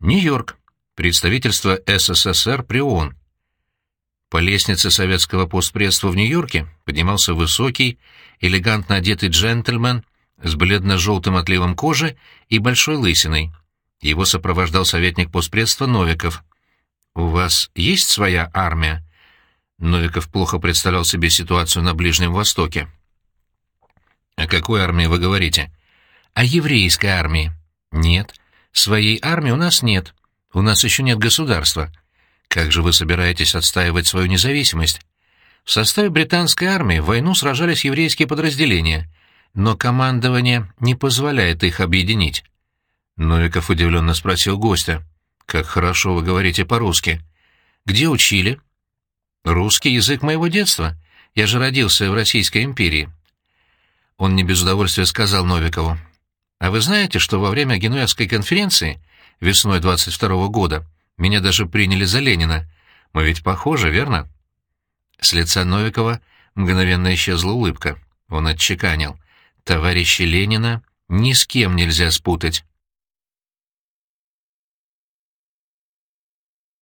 Нью-Йорк. Представительство СССР при ООН. По лестнице советского постпредства в Нью-Йорке поднимался высокий, элегантно одетый джентльмен с бледно-желтым отливом кожи и большой лысиной. Его сопровождал советник постпредства Новиков. «У вас есть своя армия?» Новиков плохо представлял себе ситуацию на Ближнем Востоке. «О какой армии вы говорите?» «О еврейской армии». «Нет. Своей армии у нас нет. У нас еще нет государства. Как же вы собираетесь отстаивать свою независимость? В составе британской армии в войну сражались еврейские подразделения, но командование не позволяет их объединить. Новиков удивленно спросил гостя. «Как хорошо вы говорите по-русски. Где учили?» «Русский язык моего детства. Я же родился в Российской империи». Он не без удовольствия сказал Новикову. «А вы знаете, что во время Генуэзской конференции весной 22 -го года меня даже приняли за Ленина? Мы ведь похожи, верно?» С лица Новикова мгновенно исчезла улыбка. Он отчеканил. «Товарищи Ленина ни с кем нельзя спутать.